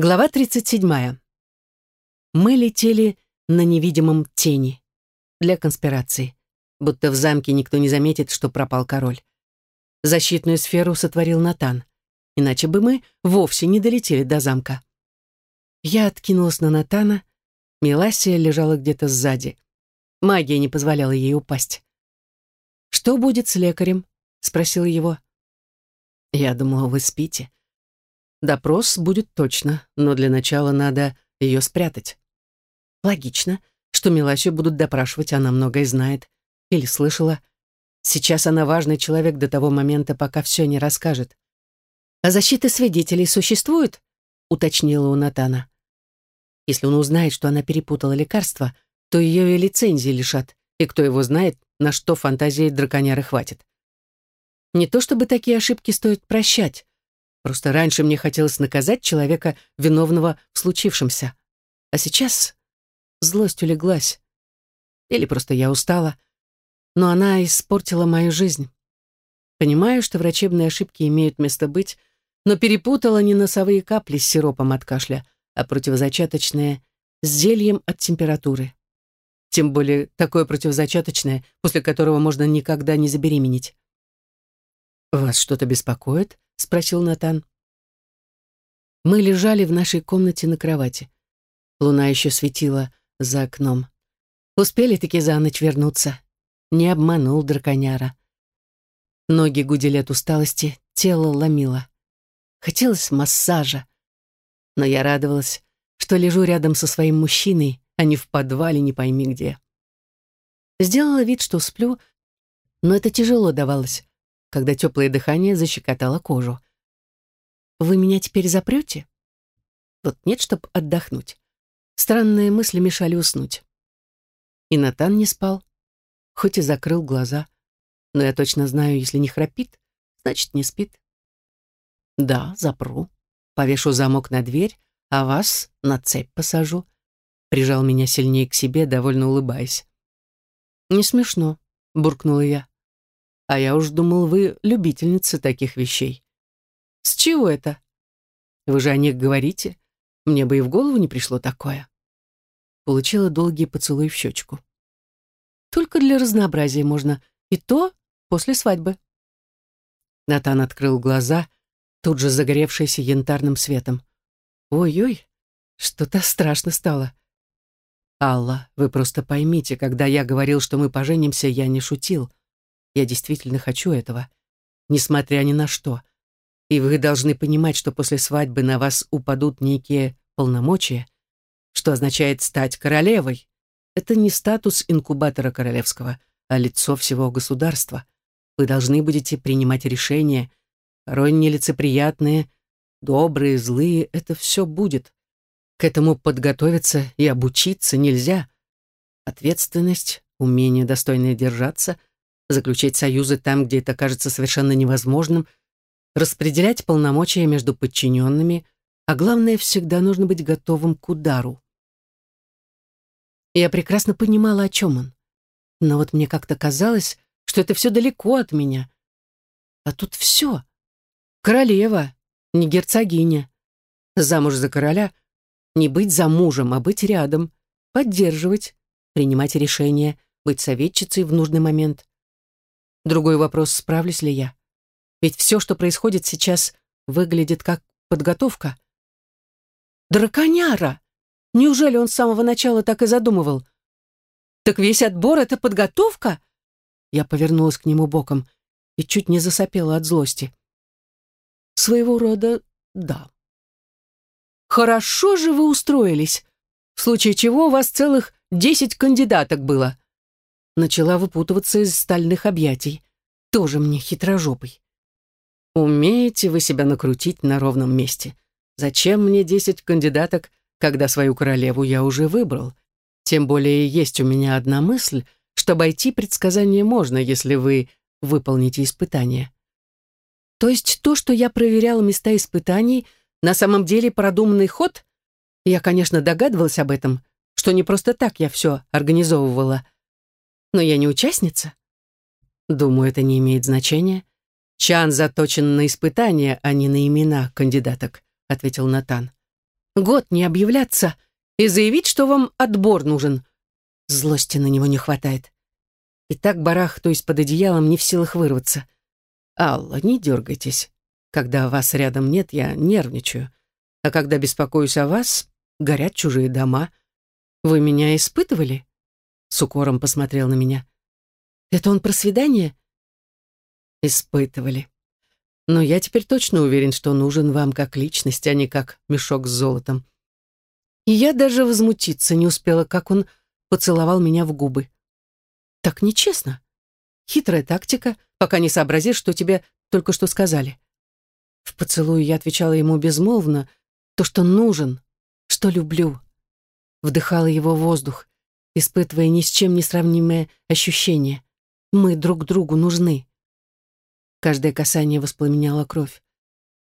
Глава 37. Мы летели на невидимом тени для конспирации, будто в замке никто не заметит, что пропал король. Защитную сферу сотворил Натан, иначе бы мы вовсе не долетели до замка. Я откинулась на Натана, Меласия лежала где-то сзади. Магия не позволяла ей упасть. «Что будет с лекарем?» — спросила его. «Я думала, вы спите», Допрос будет точно, но для начала надо ее спрятать. Логично, что Миласю будут допрашивать, она многое знает. Или слышала. Сейчас она важный человек до того момента, пока все не расскажет. «А защита свидетелей существует?» — уточнила у Натана. «Если он узнает, что она перепутала лекарства, то ее и лицензии лишат, и кто его знает, на что фантазии драконяры хватит. Не то чтобы такие ошибки стоит прощать, Просто раньше мне хотелось наказать человека, виновного в случившемся. А сейчас злость улеглась. Или просто я устала. Но она испортила мою жизнь. Понимаю, что врачебные ошибки имеют место быть, но перепутала не носовые капли с сиропом от кашля, а противозачаточные с зельем от температуры. Тем более такое противозачаточное, после которого можно никогда не забеременеть. «Вас что-то беспокоит?» — спросил Натан. Мы лежали в нашей комнате на кровати. Луна еще светила за окном. Успели-таки за ночь вернуться. Не обманул драконяра. Ноги гудели от усталости, тело ломило. Хотелось массажа. Но я радовалась, что лежу рядом со своим мужчиной, а не в подвале не пойми где. Сделала вид, что сплю, но это тяжело давалось когда теплое дыхание защекотало кожу. «Вы меня теперь запрете?» Вот нет, чтоб отдохнуть. Странные мысли мешали уснуть. И Натан не спал, хоть и закрыл глаза. Но я точно знаю, если не храпит, значит, не спит. Да, запру. Повешу замок на дверь, а вас на цепь посажу. Прижал меня сильнее к себе, довольно улыбаясь. «Не смешно», — буркнула я. А я уж думал, вы любительница таких вещей. С чего это? Вы же о них говорите. Мне бы и в голову не пришло такое. Получила долгий поцелуй в щечку. Только для разнообразия можно. И то после свадьбы. Натан открыл глаза, тут же загоревшиеся янтарным светом. Ой-ой, что-то страшно стало. Алла, вы просто поймите, когда я говорил, что мы поженимся, я не шутил. Я действительно хочу этого, несмотря ни на что. И вы должны понимать, что после свадьбы на вас упадут некие полномочия, что означает стать королевой. Это не статус инкубатора королевского, а лицо всего государства. Вы должны будете принимать решения, порой нелицеприятные, добрые, злые, это все будет. К этому подготовиться и обучиться нельзя. Ответственность, умение достойно держаться, заключать союзы там, где это кажется совершенно невозможным, распределять полномочия между подчиненными, а главное, всегда нужно быть готовым к удару. Я прекрасно понимала, о чем он. Но вот мне как-то казалось, что это все далеко от меня. А тут все. Королева, не герцогиня. Замуж за короля — не быть замужем, а быть рядом, поддерживать, принимать решения, быть советчицей в нужный момент. Другой вопрос, справлюсь ли я. Ведь все, что происходит сейчас, выглядит как подготовка. Драконяра! Неужели он с самого начала так и задумывал? Так весь отбор — это подготовка? Я повернулась к нему боком и чуть не засопела от злости. Своего рода да. Хорошо же вы устроились, в случае чего у вас целых десять кандидаток было начала выпутываться из стальных объятий. Тоже мне хитрожопый. Умеете вы себя накрутить на ровном месте. Зачем мне десять кандидаток, когда свою королеву я уже выбрал? Тем более есть у меня одна мысль, что обойти предсказание можно, если вы выполните испытание. То есть то, что я проверяла места испытаний, на самом деле продуманный ход? Я, конечно, догадывалась об этом, что не просто так я все организовывала — но я не участница. Думаю, это не имеет значения. Чан заточен на испытания, а не на имена кандидаток, ответил Натан. Год не объявляться и заявить, что вам отбор нужен. Злости на него не хватает. И так барахтаюсь под одеялом, не в силах вырваться. Алла, не дергайтесь. Когда вас рядом нет, я нервничаю. А когда беспокоюсь о вас, горят чужие дома. Вы меня испытывали? С укором посмотрел на меня. Это он про свидание? Испытывали. Но я теперь точно уверен, что нужен вам как личность, а не как мешок с золотом. И я даже возмутиться не успела, как он поцеловал меня в губы. Так нечестно. Хитрая тактика, пока не сообразишь, что тебе только что сказали. В поцелуе я отвечала ему безмолвно, то, что нужен, что люблю. Вдыхала его воздух, испытывая ни с чем не сравнимое ощущение. Мы друг другу нужны. Каждое касание воспламеняло кровь.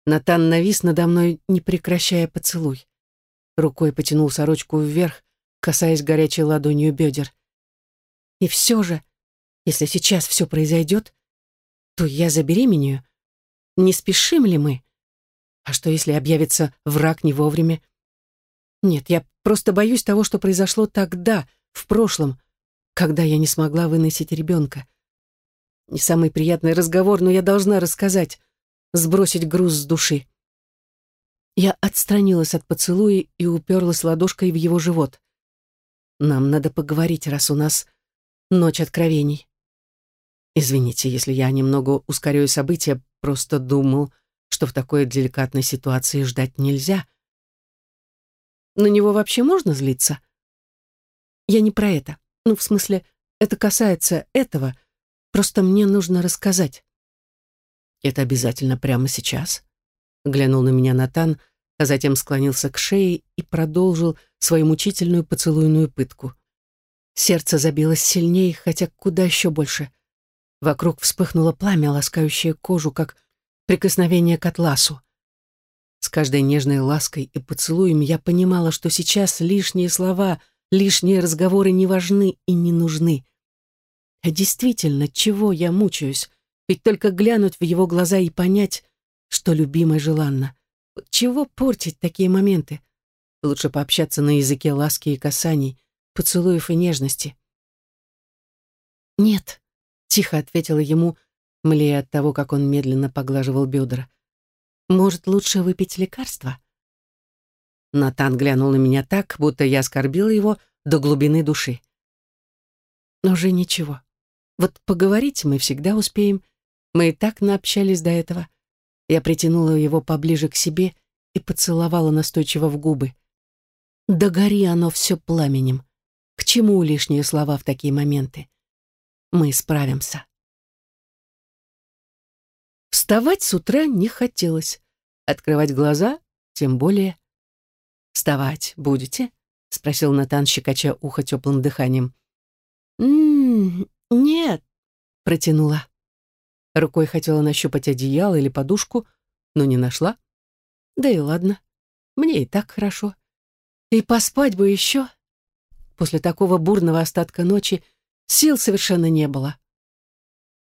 Натан навис надо мной, не прекращая поцелуй. Рукой потянул сорочку вверх, касаясь горячей ладонью бедер. И все же, если сейчас все произойдет, то я забеременею. Не спешим ли мы? А что, если объявится враг не вовремя? Нет, я просто боюсь того, что произошло тогда, в прошлом, когда я не смогла выносить ребенка. Не самый приятный разговор, но я должна рассказать, сбросить груз с души. Я отстранилась от поцелуя и уперлась ладошкой в его живот. Нам надо поговорить, раз у нас ночь откровений. Извините, если я немного ускоряю события, просто думал, что в такой деликатной ситуации ждать нельзя. На него вообще можно злиться? Я не про это. Ну, в смысле, это касается этого — Просто мне нужно рассказать. Это обязательно прямо сейчас. Глянул на меня Натан, а затем склонился к шее и продолжил свою мучительную поцелуйную пытку. Сердце забилось сильнее, хотя куда еще больше. Вокруг вспыхнуло пламя, ласкающее кожу, как прикосновение к атласу. С каждой нежной лаской и поцелуем я понимала, что сейчас лишние слова, лишние разговоры не важны и не нужны. А действительно, чего я мучаюсь? Ведь только глянуть в его глаза и понять, что любимая желанна. Чего портить такие моменты? Лучше пообщаться на языке ласки и касаний, поцелуев и нежности. «Нет», — тихо ответила ему, млея от того, как он медленно поглаживал бедра. «Может, лучше выпить лекарство?» Натан глянул на меня так, будто я оскорбила его до глубины души. Но же ничего. Вот поговорить мы всегда успеем. Мы и так наобщались до этого. Я притянула его поближе к себе и поцеловала настойчиво в губы. Да гори оно все пламенем. К чему лишние слова в такие моменты? Мы справимся. Вставать с утра не хотелось. Открывать глаза тем более. «Вставать будете?» — спросил Натан, щекоча ухо теплым дыханием. «М-м, «Нет», — протянула. Рукой хотела нащупать одеяло или подушку, но не нашла. Да и ладно, мне и так хорошо. И поспать бы еще. После такого бурного остатка ночи сил совершенно не было.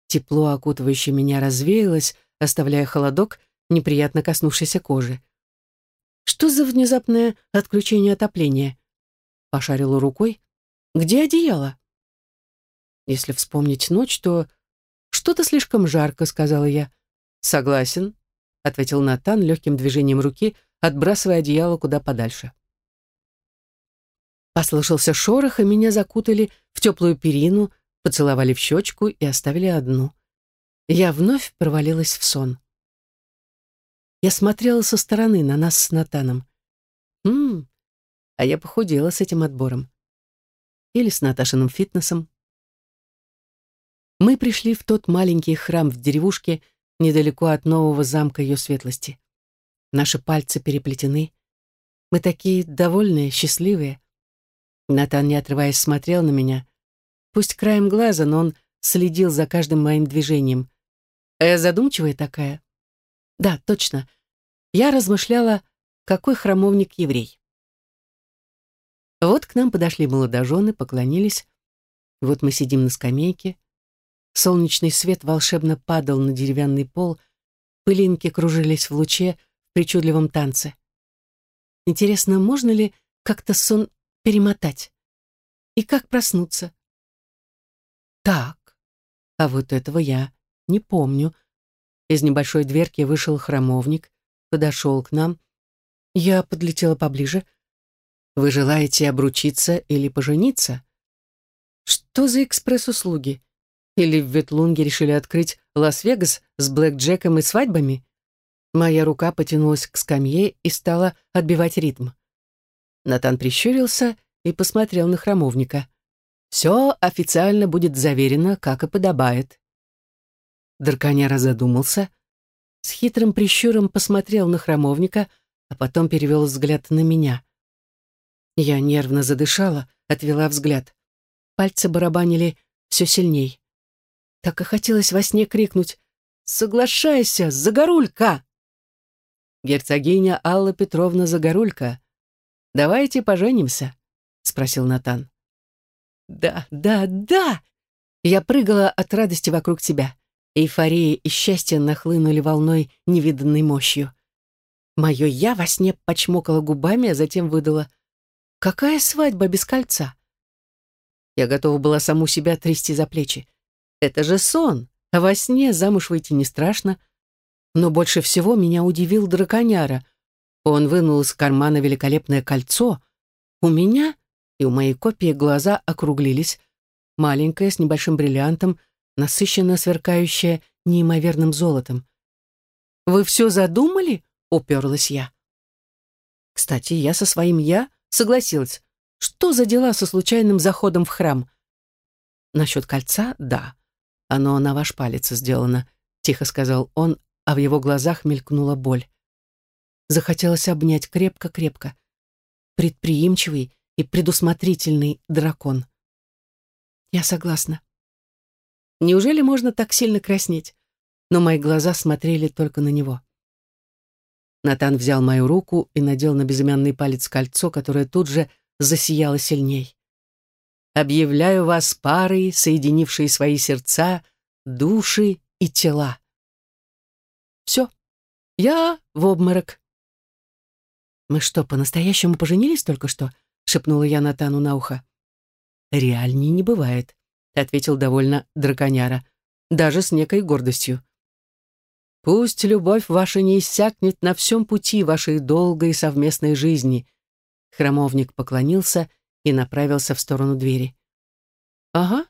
Тепло, окутывающее меня, развеялось, оставляя холодок, неприятно коснувшийся кожи. Что за внезапное отключение отопления? Пошарила рукой. Где одеяло? Если вспомнить ночь, то что-то слишком жарко, сказала я. Согласен, ответил Натан легким движением руки, отбрасывая одеяло куда подальше. Послышался шорох, и меня закутали в теплую перину, поцеловали в щечку и оставили одну. Я вновь провалилась в сон. Я смотрела со стороны на нас с Натаном. Ммм, а я похудела с этим отбором. Или с Наташиным фитнесом. Мы пришли в тот маленький храм в деревушке недалеко от нового замка ее светлости. Наши пальцы переплетены. Мы такие довольные, счастливые. Натан, не отрываясь, смотрел на меня. Пусть краем глаза, но он следил за каждым моим движением. А я задумчивая такая. Да, точно. Я размышляла, какой храмовник еврей. Вот к нам подошли молодожены, поклонились. Вот мы сидим на скамейке. Солнечный свет волшебно падал на деревянный пол, пылинки кружились в луче в причудливом танце. Интересно, можно ли как-то сон перемотать? И как проснуться? Так, а вот этого я не помню. Из небольшой дверки вышел храмовник, подошел к нам. Я подлетела поближе. Вы желаете обручиться или пожениться? Что за экспресс-услуги? Или в Ветлунге решили открыть Лас-Вегас с блэк-джеком и свадьбами? Моя рука потянулась к скамье и стала отбивать ритм. Натан прищурился и посмотрел на храмовника. «Все официально будет заверено, как и подобает». Драконяра задумался, с хитрым прищуром посмотрел на храмовника, а потом перевел взгляд на меня. Я нервно задышала, отвела взгляд. Пальцы барабанили все сильней. Так и хотелось во сне крикнуть «Соглашайся, Загорулька!» «Герцогиня Алла Петровна Загорулька, давайте поженимся», — спросил Натан. «Да, да, да!» Я прыгала от радости вокруг тебя. Эйфория и счастье нахлынули волной невиданной мощью. Мое «я» во сне почмокала губами, а затем выдала «Какая свадьба без кольца?» Я готова была саму себя трясти за плечи. Это же сон, а во сне замуж выйти не страшно. Но больше всего меня удивил драконяра. Он вынул из кармана великолепное кольцо. У меня и у моей копии глаза округлились. Маленькое, с небольшим бриллиантом, насыщенно сверкающее неимоверным золотом. «Вы все задумали?» — уперлась я. Кстати, я со своим «я» согласилась. Что за дела со случайным заходом в храм? Насчет кольца — да. Оно на ваш палец сделано, тихо сказал он, а в его глазах мелькнула боль. Захотелось обнять крепко-крепко. Предприимчивый и предусмотрительный дракон. Я согласна. Неужели можно так сильно краснеть? Но мои глаза смотрели только на него. Натан взял мою руку и надел на безымянный палец кольцо, которое тут же засияло сильней. «Объявляю вас парой, соединившей свои сердца, души и тела». Все, я в обморок. «Мы что, по-настоящему поженились только что?» — шепнула я Натану на ухо. «Реальней не бывает», ответил довольно драконяра, даже с некой гордостью. Пусть любовь ваша не иссякнет на всем пути вашей долгой совместной жизни. Храмовник поклонился и направился в сторону двери. Ага,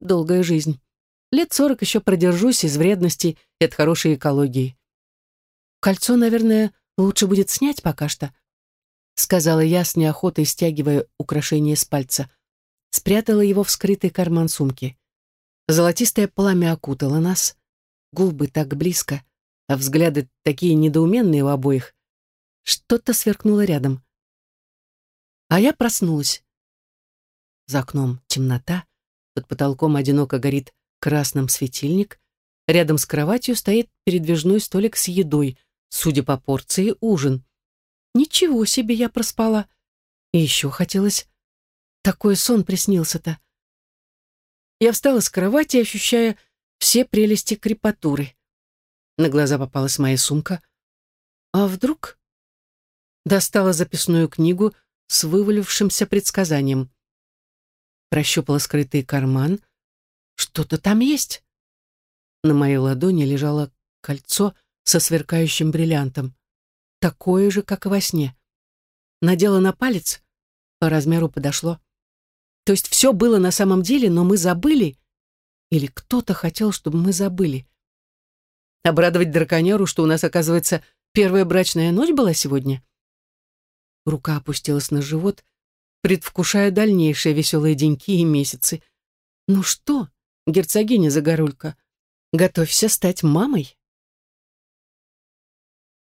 долгая жизнь. Лет сорок еще продержусь из вредности и от хорошей экологии. Кольцо, наверное, лучше будет снять пока что, сказала я с неохотой, стягивая украшение с пальца спрятала его в скрытый карман сумки. Золотистое пламя окутало нас, губы так близко, а взгляды такие недоуменные у обоих. Что-то сверкнуло рядом. А я проснулась. За окном темнота, под потолком одиноко горит красным светильник, рядом с кроватью стоит передвижной столик с едой, судя по порции, ужин. Ничего себе я проспала. И еще хотелось такой сон приснился-то. Я встала с кровати, ощущая все прелести крепатуры. На глаза попалась моя сумка. А вдруг? Достала записную книгу с вывалившимся предсказанием. Прощупала скрытый карман. Что-то там есть. На моей ладони лежало кольцо со сверкающим бриллиантом. Такое же, как и во сне. Надела на палец, по размеру подошло. То есть все было на самом деле, но мы забыли? Или кто-то хотел, чтобы мы забыли? Обрадовать драконяру, что у нас, оказывается, первая брачная ночь была сегодня? Рука опустилась на живот, предвкушая дальнейшие веселые деньки и месяцы. Ну что, герцогиня Загорулька, готовься стать мамой.